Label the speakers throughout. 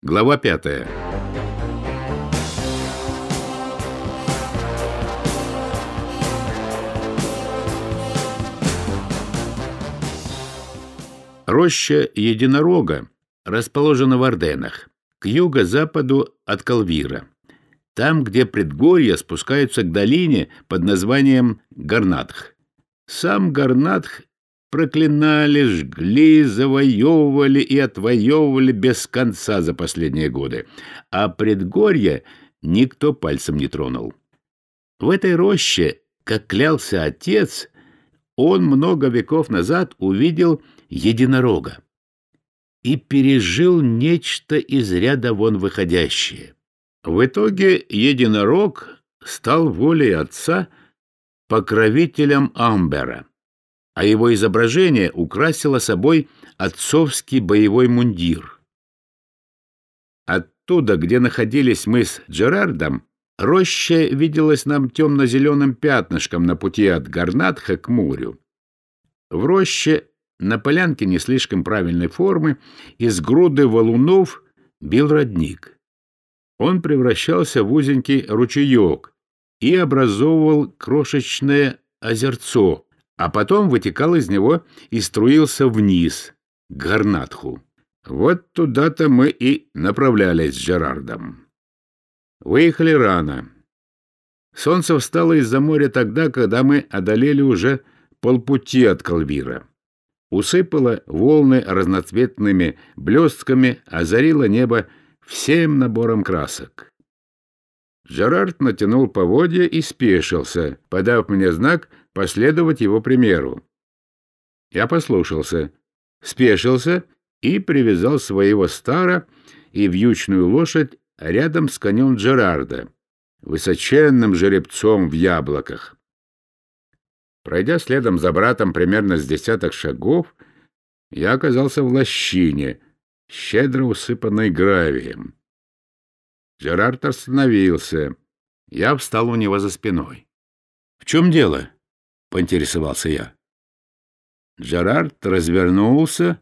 Speaker 1: Глава пятая. Роща единорога расположена в Орденах, к юго-западу от Калвира, там, где предгорья спускаются к долине под названием Гарнатх. Сам Гарнатх проклинали, жгли, завоевывали и отвоевывали без конца за последние годы, а предгорье никто пальцем не тронул. В этой роще, как клялся отец, он много веков назад увидел единорога и пережил нечто из ряда вон выходящее. В итоге единорог стал волей отца покровителем Амбера а его изображение украсило собой отцовский боевой мундир. Оттуда, где находились мы с Джерардом, роща виделась нам темно-зеленым пятнышком на пути от Гарнатха к морю. В роще на полянке не слишком правильной формы из груды валунов бил родник. Он превращался в узенький ручеек и образовывал крошечное озерцо, а потом вытекал из него и струился вниз, к Гарнатху. Вот туда-то мы и направлялись с Жерардом. Выехали рано. Солнце встало из-за моря тогда, когда мы одолели уже полпути от Калвира. Усыпало волны разноцветными блестками, озарило небо всем набором красок. Жерард натянул поводья и спешился, подав мне знак последовать его примеру. Я послушался, спешился и привязал своего стара и вьючную лошадь рядом с конем Джерарда, высоченным жеребцом в яблоках. Пройдя следом за братом примерно с десяток шагов, я оказался в лощине, щедро усыпанной гравием. Джерард остановился. Я встал у него за спиной. — В чем дело? — поинтересовался я. Джерард развернулся,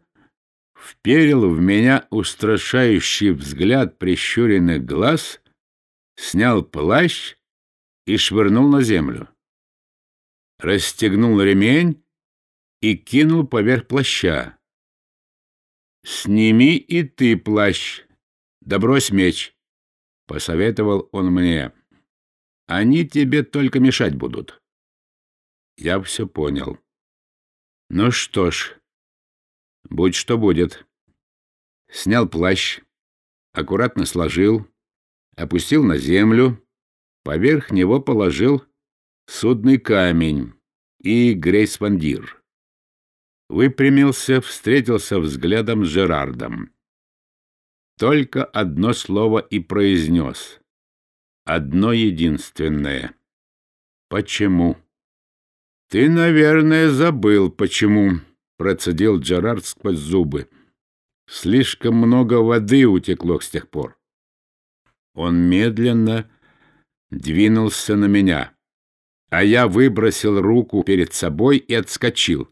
Speaker 1: вперил в меня устрашающий взгляд прищуренных глаз, снял плащ и швырнул на землю. Расстегнул ремень и кинул поверх плаща. «Сними и ты плащ, да брось меч», — посоветовал он мне. «Они тебе только мешать будут». Я все понял. Ну что ж, будь что будет. Снял плащ, аккуратно сложил, опустил на землю, поверх него положил судный камень и грейсвандир. Выпрямился, встретился взглядом с Жерардом. Только одно слово и произнес. Одно единственное. Почему? — Ты, наверное, забыл, почему, — процедил Джерард сквозь зубы. — Слишком много воды утекло с тех пор. Он медленно двинулся на меня, а я выбросил руку перед собой и отскочил.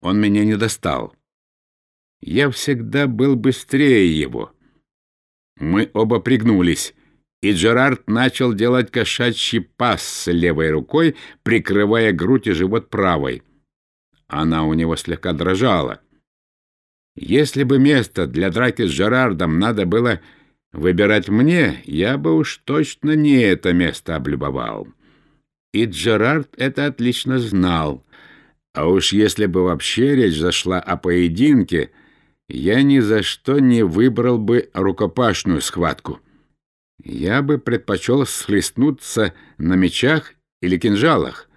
Speaker 1: Он меня не достал. Я всегда был быстрее его. Мы оба пригнулись и Джерард начал делать кошачий пас с левой рукой, прикрывая грудь и живот правой. Она у него слегка дрожала. Если бы место для драки с Джерардом надо было выбирать мне, я бы уж точно не это место облюбовал. И Джерард это отлично знал. А уж если бы вообще речь зашла о поединке, я ни за что не выбрал бы рукопашную схватку. Я бы предпочел схлестнуться на мечах или кинжалах,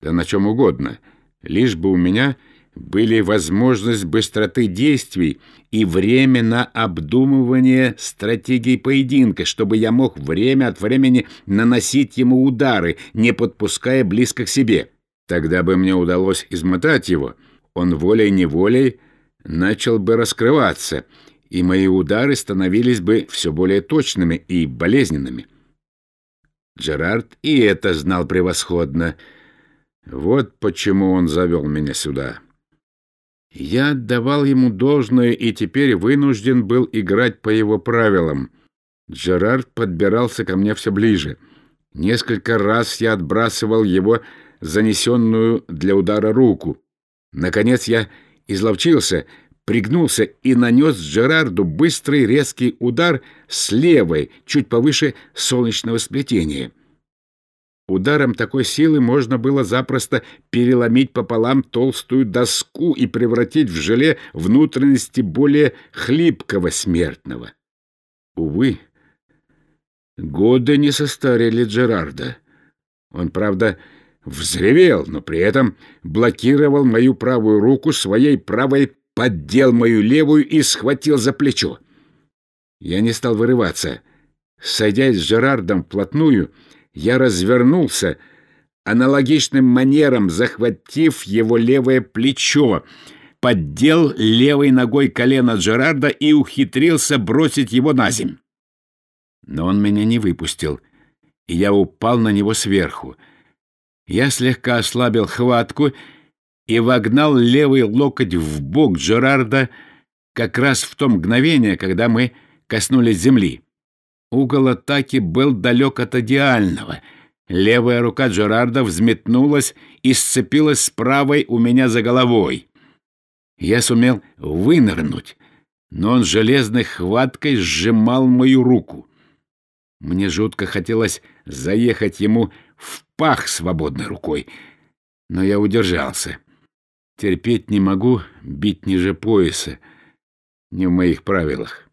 Speaker 1: да на чем угодно, лишь бы у меня были возможность быстроты действий и время на обдумывание стратегии поединка, чтобы я мог время от времени наносить ему удары, не подпуская близко к себе. Тогда бы мне удалось измотать его, он волей-неволей начал бы раскрываться — и мои удары становились бы все более точными и болезненными. Джерард и это знал превосходно. Вот почему он завел меня сюда. Я отдавал ему должное и теперь вынужден был играть по его правилам. Джерард подбирался ко мне все ближе. Несколько раз я отбрасывал его занесенную для удара руку. Наконец я изловчился, пригнулся и нанес Джерарду быстрый резкий удар с левой, чуть повыше солнечного сплетения. Ударом такой силы можно было запросто переломить пополам толстую доску и превратить в желе внутренности более хлипкого смертного. Увы, годы не состарили Джерарда. Он, правда, взревел, но при этом блокировал мою правую руку своей правой, поддел мою левую и схватил за плечо. Я не стал вырываться. Сойдясь с Жерардом вплотную, я развернулся, аналогичным манером захватив его левое плечо, поддел левой ногой колено Джерарда и ухитрился бросить его на земь. Но он меня не выпустил, и я упал на него сверху. Я слегка ослабил хватку и вогнал левый локоть в бок Джерарда как раз в то мгновение, когда мы коснулись земли. Угол атаки был далек от идеального. Левая рука Джерарда взметнулась и сцепилась с правой у меня за головой. Я сумел вынырнуть, но он железной хваткой сжимал мою руку. Мне жутко хотелось заехать ему в пах свободной рукой, но я удержался. Терпеть не могу бить ниже пояса, не в моих правилах.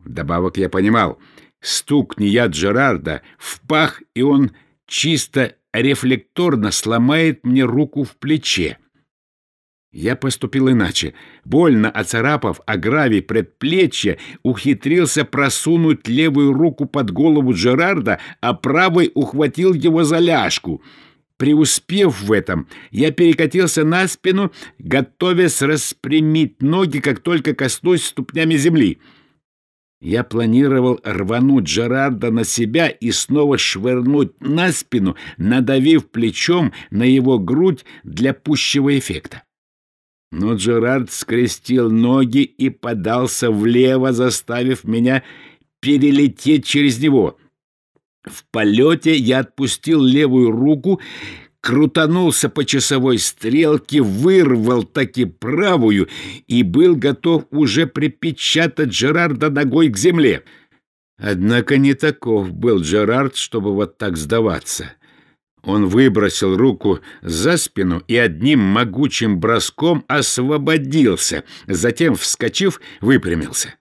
Speaker 1: Вдобавок я понимал, стукни я Джерарда в пах, и он чисто рефлекторно сломает мне руку в плече. Я поступил иначе. Больно оцарапав о гравий предплечья, ухитрился просунуть левую руку под голову Джерарда, а правой ухватил его за ляжку. Преуспев в этом, я перекатился на спину, готовясь распрямить ноги, как только коснусь ступнями земли. Я планировал рвануть Джерарда на себя и снова швырнуть на спину, надавив плечом на его грудь для пущего эффекта. Но Джерард скрестил ноги и подался влево, заставив меня перелететь через него. В полете я отпустил левую руку крутанулся по часовой стрелке, вырвал таки правую и был готов уже припечатать Джерарда ногой к земле. Однако не таков был Джерард, чтобы вот так сдаваться. Он выбросил руку за спину и одним могучим броском освободился, затем, вскочив, выпрямился.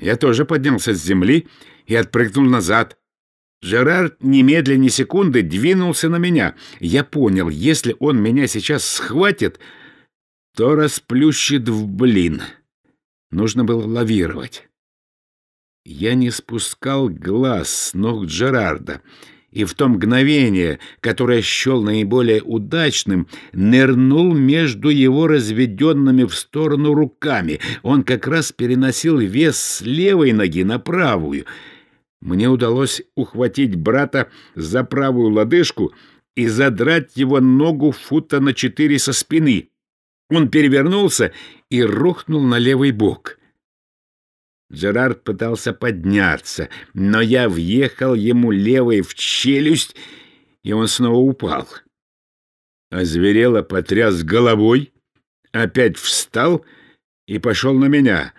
Speaker 1: Я тоже поднялся с земли и отпрыгнул назад — Жерард немедленно ни секунды двинулся на меня. Я понял, если он меня сейчас схватит, то расплющит в блин. Нужно было лавировать. Я не спускал глаз с ног Джерарда, и в то мгновение, которое счел наиболее удачным, нырнул между его разведенными в сторону руками. Он как раз переносил вес с левой ноги на правую — мне удалось ухватить брата за правую лодыжку и задрать его ногу фута на четыре со спины. Он перевернулся и рухнул на левый бок. Джерард пытался подняться, но я въехал ему левой в челюсть, и он снова упал. Озверело потряс головой, опять встал и пошел на меня,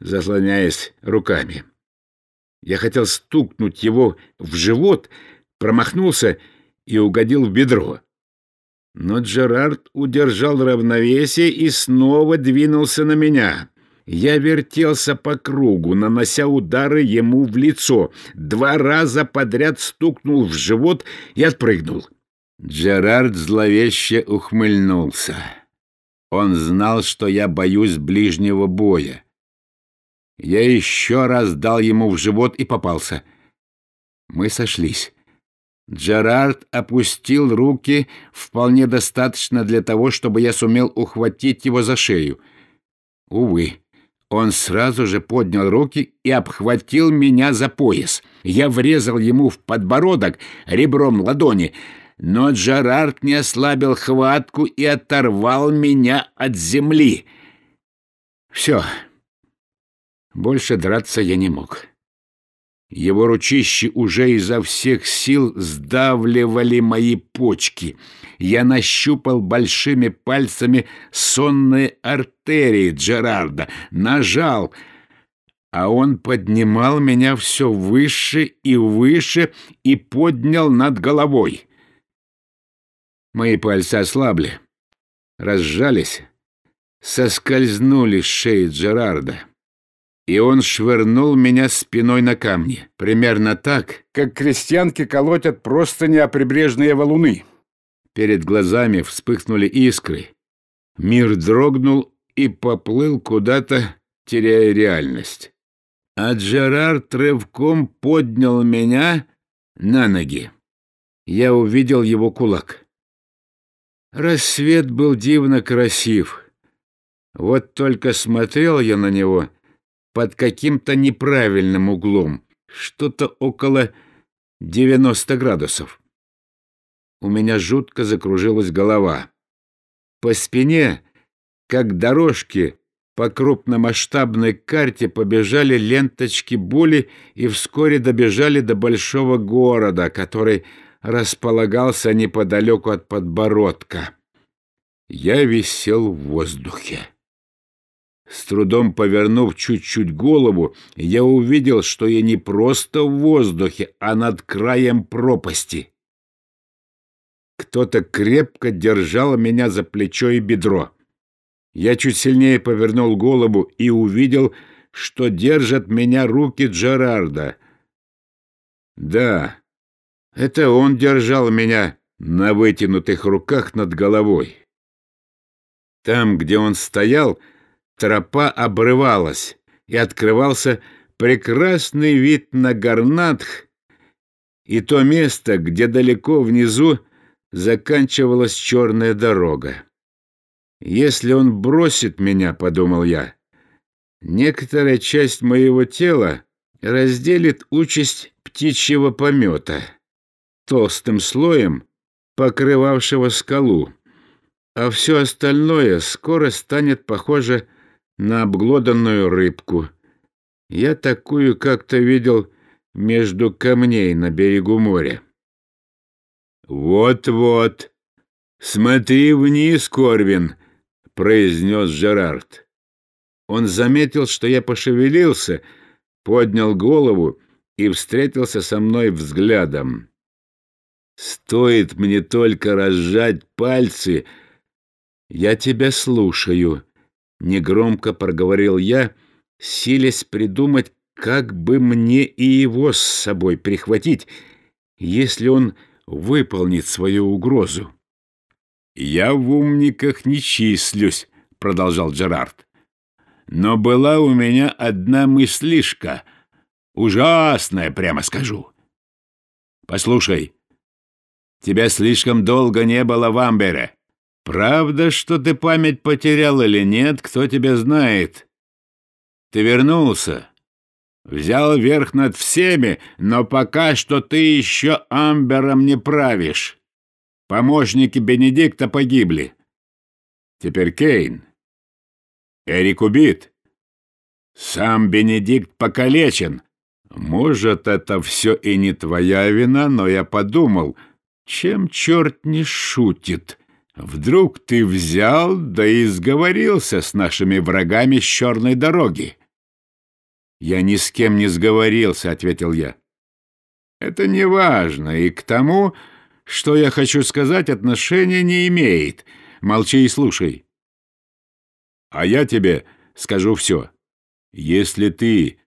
Speaker 1: заслоняясь руками. Я хотел стукнуть его в живот, промахнулся и угодил в бедро. Но Джерард удержал равновесие и снова двинулся на меня. Я вертелся по кругу, нанося удары ему в лицо. Два раза подряд стукнул в живот и отпрыгнул. Джерард зловеще ухмыльнулся. Он знал, что я боюсь ближнего боя. Я еще раз дал ему в живот и попался. Мы сошлись. Джерард опустил руки вполне достаточно для того, чтобы я сумел ухватить его за шею. Увы, он сразу же поднял руки и обхватил меня за пояс. Я врезал ему в подбородок ребром ладони. но Джерард не ослабил хватку и оторвал меня от земли. Все. Больше драться я не мог. Его ручищи уже изо всех сил сдавливали мои почки. Я нащупал большими пальцами сонные артерии Джерарда, нажал, а он поднимал меня все выше и выше и поднял над головой. Мои пальцы ослабли, разжались, соскользнули с шеи Джерарда и он швырнул меня спиной на камни, примерно так, как крестьянки колотят просто неоприбрежные валуны. Перед глазами вспыхнули искры. Мир дрогнул и поплыл куда-то, теряя реальность. А Джерард рывком поднял меня на ноги. Я увидел его кулак. Рассвет был дивно красив. Вот только смотрел я на него — под каким-то неправильным углом, что-то около 90 градусов. У меня жутко закружилась голова. По спине, как дорожки, по крупномасштабной карте побежали ленточки боли и вскоре добежали до большого города, который располагался неподалеку от подбородка. Я висел в воздухе. С трудом повернув чуть-чуть голову, я увидел, что я не просто в воздухе, а над краем пропасти. Кто-то крепко держал меня за плечо и бедро. Я чуть сильнее повернул голову и увидел, что держат меня руки Джерарда. Да, это он держал меня на вытянутых руках над головой. Там, где он стоял, — тропа обрывалась, и открывался прекрасный вид на Гарнатх и то место, где далеко внизу заканчивалась черная дорога. «Если он бросит меня, — подумал я, — некоторая часть моего тела разделит участь птичьего помета, толстым слоем покрывавшего скалу, а все остальное скоро станет похоже на обглоданную рыбку. Я такую как-то видел между камней на берегу моря. «Вот-вот, смотри вниз, Корвин», — произнес Жерард. Он заметил, что я пошевелился, поднял голову и встретился со мной взглядом. «Стоит мне только разжать пальцы, я тебя слушаю», Негромко проговорил я, силясь придумать, как бы мне и его с собой прихватить, если он выполнит свою угрозу. «Я в умниках не числюсь», — продолжал Джерард. «Но была у меня одна мыслишка, ужасная, прямо скажу. Послушай, тебя слишком долго не было в Амбере. Правда, что ты память потерял или нет, кто тебя знает. Ты вернулся, взял верх над всеми, но пока что ты еще Амбером не правишь. Помощники Бенедикта погибли. Теперь Кейн. Эрик убит. Сам Бенедикт покалечен. Может, это все и не твоя вина, но я подумал, чем черт не шутит — Вдруг ты взял, да и сговорился с нашими врагами с черной дороги. Я ни с кем не сговорился, — ответил я. Это не важно, и к тому, что я хочу сказать, отношения не имеет. Молчи и слушай. А я тебе скажу все. Если ты,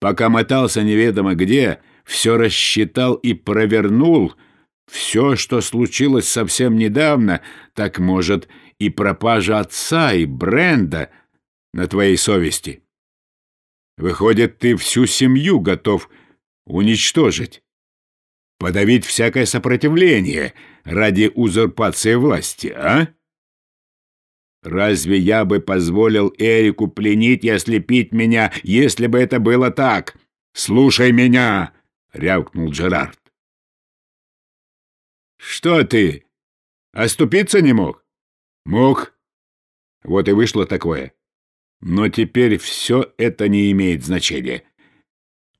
Speaker 1: пока мотался неведомо где, все рассчитал и провернул — все, что случилось совсем недавно, так, может, и пропажа отца и Бренда на твоей совести. Выходит, ты всю семью готов уничтожить, подавить всякое сопротивление ради узурпации власти, а? Разве я бы позволил Эрику пленить и ослепить меня, если бы это было так? Слушай меня, — рявкнул Джерард. Что ты? Оступиться не мог? Мог. Вот и вышло такое. Но теперь все это не имеет значения.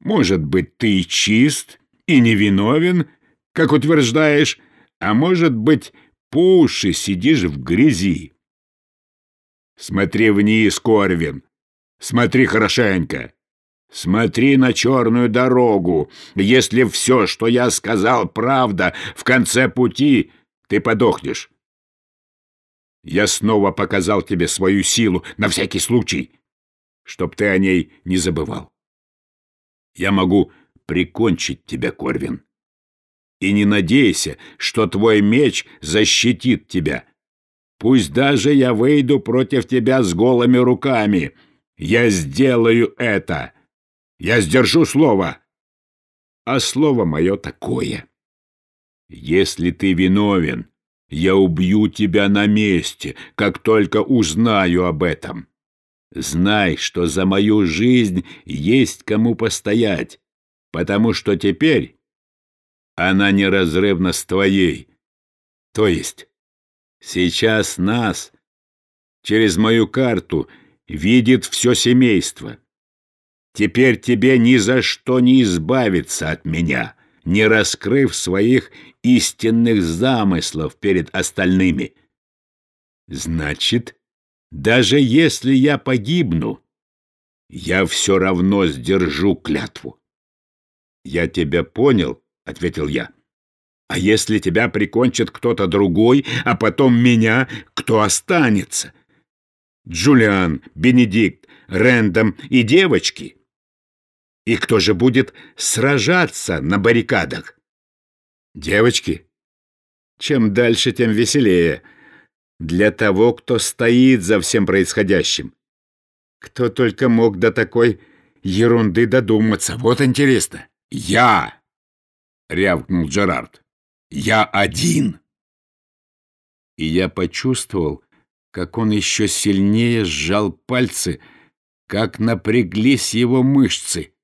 Speaker 1: Может быть, ты чист и невиновен, как утверждаешь, а может быть, по уши сидишь в грязи. Смотри вниз, Корвин, смотри хорошенько. Смотри на черную дорогу. Если все, что я сказал, правда, в конце пути ты подохнешь. Я снова показал тебе свою силу на всякий случай, чтоб ты о ней не забывал. Я могу прикончить тебя, Корвин. И не надейся, что твой меч защитит тебя. Пусть даже я выйду против тебя с голыми руками. Я сделаю это. Я сдержу слово. А слово мое такое. Если ты виновен, я убью тебя на месте, как только узнаю об этом. Знай, что за мою жизнь есть кому постоять, потому что теперь она неразрывна с твоей. То есть сейчас нас через мою карту видит все семейство. Теперь тебе ни за что не избавиться от меня, не раскрыв своих истинных замыслов перед остальными. Значит, даже если я погибну, я все равно сдержу клятву. «Я тебя понял», — ответил я. «А если тебя прикончит кто-то другой, а потом меня, кто останется? Джулиан, Бенедикт, Рэндом и девочки?» И кто же будет сражаться на баррикадах? Девочки? Чем дальше, тем веселее. Для того, кто стоит за всем происходящим. Кто только мог до такой ерунды додуматься. Вот интересно. Я! — рявкнул Джерард. «Я один!» И я почувствовал, как он еще сильнее сжал пальцы, как напряглись его мышцы.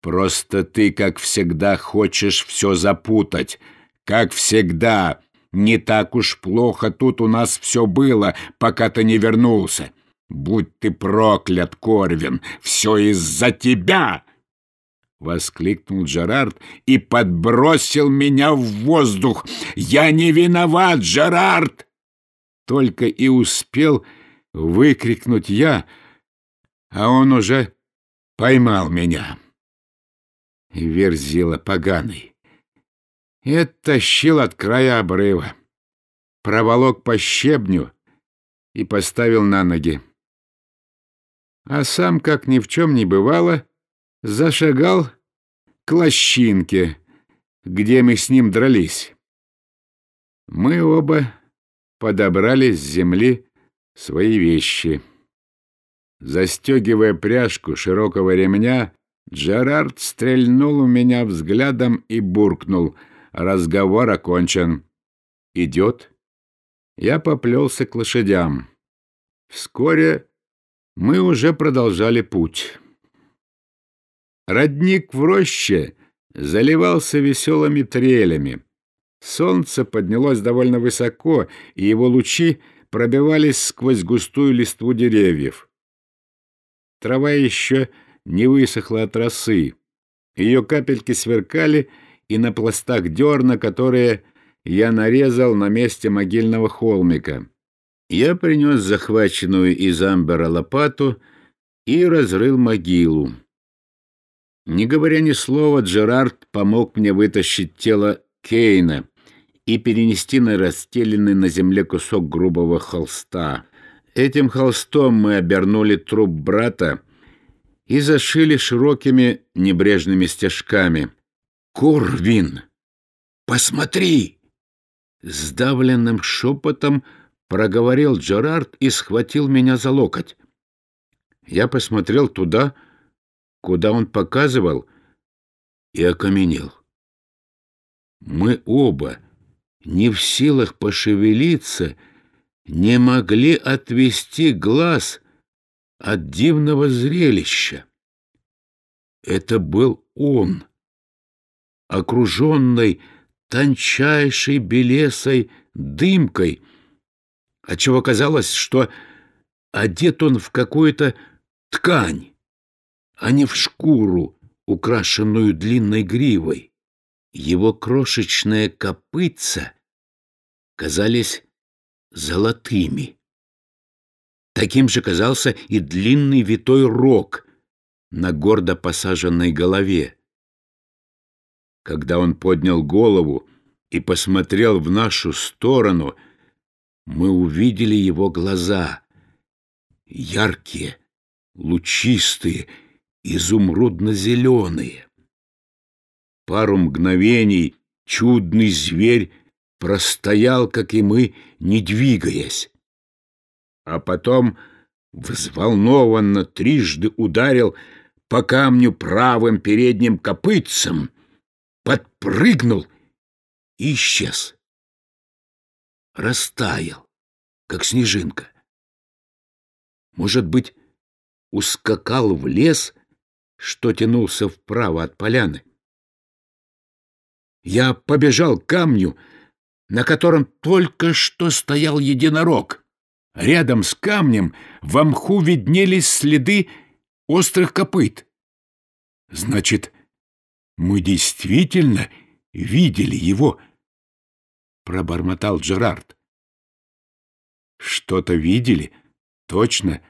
Speaker 1: Просто ты, как всегда, хочешь все запутать. Как всегда. Не так уж плохо тут у нас все было, пока ты не вернулся. Будь ты проклят, Корвин, все из-за тебя!» Воскликнул Джерард и подбросил меня в воздух. «Я не виноват, Джерард!» Только и успел выкрикнуть я, а он уже поймал меня верзила поганый. И оттащил от края обрыва, проволок по щебню и поставил на ноги. А сам, как ни в чем не бывало, зашагал к лощинке, где мы с ним дрались. Мы оба подобрали с земли свои вещи. Застегивая пряжку широкого ремня, Джерард стрельнул у меня взглядом и буркнул. Разговор окончен. «Идет?» Я поплелся к лошадям. Вскоре мы уже продолжали путь. Родник в роще заливался веселыми трелями. Солнце поднялось довольно высоко, и его лучи пробивались сквозь густую листву деревьев. Трава еще не высохла от росы. Ее капельки сверкали и на пластах дерна, которые я нарезал на месте могильного холмика. Я принес захваченную из амбера лопату и разрыл могилу. Не говоря ни слова, Джерард помог мне вытащить тело Кейна и перенести на расстеленный на земле кусок грубого холста. Этим холстом мы обернули труп брата, и зашили широкими небрежными стежками. «Корвин! Посмотри!» Сдавленным шепотом проговорил Джерард и схватил меня за локоть. Я посмотрел туда, куда он показывал, и окаменел. Мы оба, не в силах пошевелиться, не могли отвести глаз от дивного зрелища. Это был он, окруженный тончайшей белесой дымкой, отчего казалось, что одет он в какую-то ткань, а не в шкуру, украшенную длинной гривой. Его крошечные копытца казались золотыми. Таким же казался и длинный витой рог на гордо посаженной голове. Когда он поднял голову и посмотрел в нашу сторону, мы увидели его глаза, яркие, лучистые, изумрудно-зеленые. Пару мгновений чудный зверь простоял, как и мы, не двигаясь. А потом взволнованно трижды ударил по камню правым передним копытцем, подпрыгнул и исчез. Растаял, как снежинка. Может быть, ускакал в лес, что тянулся вправо от поляны. Я побежал к камню, на котором только что стоял единорог. Рядом с камнем в мху виднелись следы острых копыт. Значит, мы действительно видели его, — пробормотал Джерард. Что-то видели? Точно.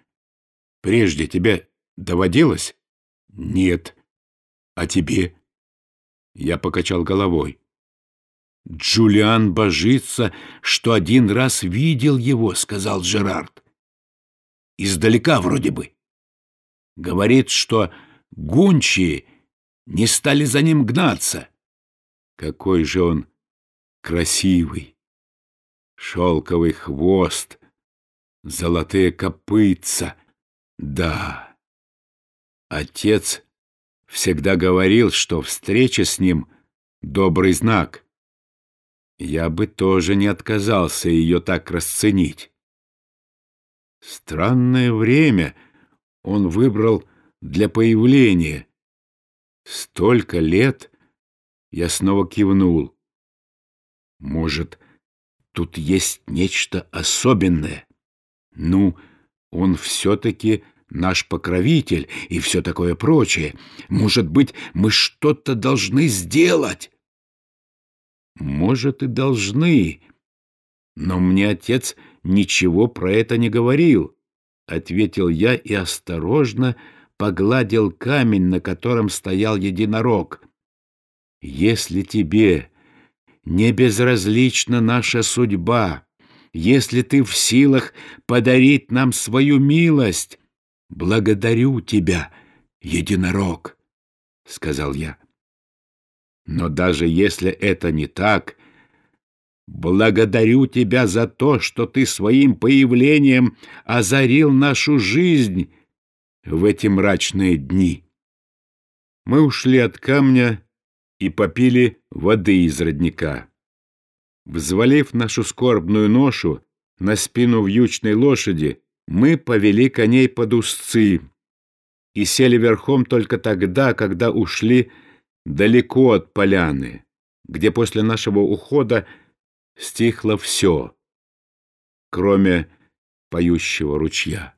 Speaker 1: Прежде тебе доводилось? Нет. А тебе? Я покачал головой. «Джулиан божится, что один раз видел его», — сказал Джерард. «Издалека вроде бы. Говорит, что гончие не стали за ним гнаться. Какой же он красивый! Шелковый хвост, золотые копытца. Да, отец всегда говорил, что встреча с ним — добрый знак. Я бы тоже не отказался ее так расценить. Странное время он выбрал для появления. Столько лет я снова кивнул. Может, тут есть нечто особенное? Ну, он все-таки наш покровитель и все такое прочее. Может быть, мы что-то должны сделать? Может, и должны. Но мне отец ничего про это не говорил, — ответил я и осторожно погладил камень, на котором стоял единорог. Если тебе не безразлична наша судьба, если ты в силах подарить нам свою милость, благодарю тебя, единорог, — сказал я. Но даже если это не так, благодарю тебя за то, что ты своим появлением озарил нашу жизнь в эти мрачные дни. Мы ушли от камня и попили воды из родника. Взвалив нашу скорбную ношу на спину вьючной лошади, мы повели коней под узцы и сели верхом только тогда, когда ушли далеко от поляны, где после нашего ухода стихло все, кроме поющего ручья.